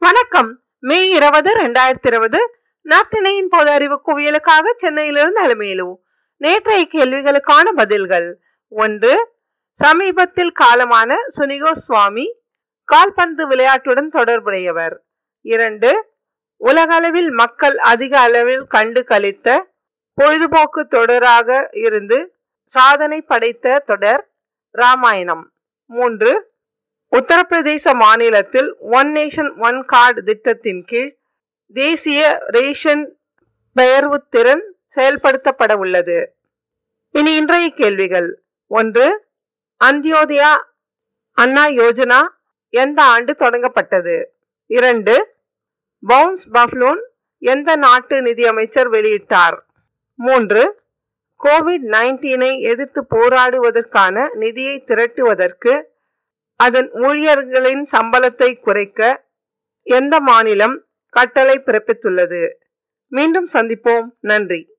வணக்கம். மே இருபது ரெண்டாயிரத்தி இருபது நாட்டினையின் பொது அறிவு குவியலுக்காக சென்னையிலிருந்து அலுமையிலு. நேற்றைய கேள்விகளுக்கான பதில்கள். ஒன்று சமீபத்தில் காலமான சுனிகோ சுவாமி கால்பந்து விளையாட்டுடன் தொடர்புடையவர். இரண்டு உலகளவில் மக்கள் அதிக அளவில் கண்டு கழித்த பொழுதுபோக்கு தொடராக இருந்து சாதனை படைத்த தொடர் ராமாயணம். மூன்று உத்தரப்பிரதேச மாநிலத்தில் ஒன் நேஷன் ஒன் கார்டு திட்டத்தின் கீழ் தேசிய ரேஷன் பெயர்வு திறன் செயல்படுத்தப்பட உள்ளது. இனி இன்றைய கேள்விகள். ஒன்று அந்தியோதயா அண்ணா யோஜனா எந்த ஆண்டு தொடங்கப்பட்டது? இரண்டு பவுன்ஸ் பஃப்லூன் எந்த நாட்டு நிதியமைச்சர் வெளியிட்டார்? மூன்று கோவிட் நைன்டீனை எதிர்த்து போராடுவதற்கான நிதியை திரட்டுவதற்கு அதன் ஊழியர்களின் சம்பளத்தை குறைக்க எந்த மாநிலம் கட்டளை பிறப்பித்துள்ளது? மீண்டும் சந்திப்போம். நன்றி.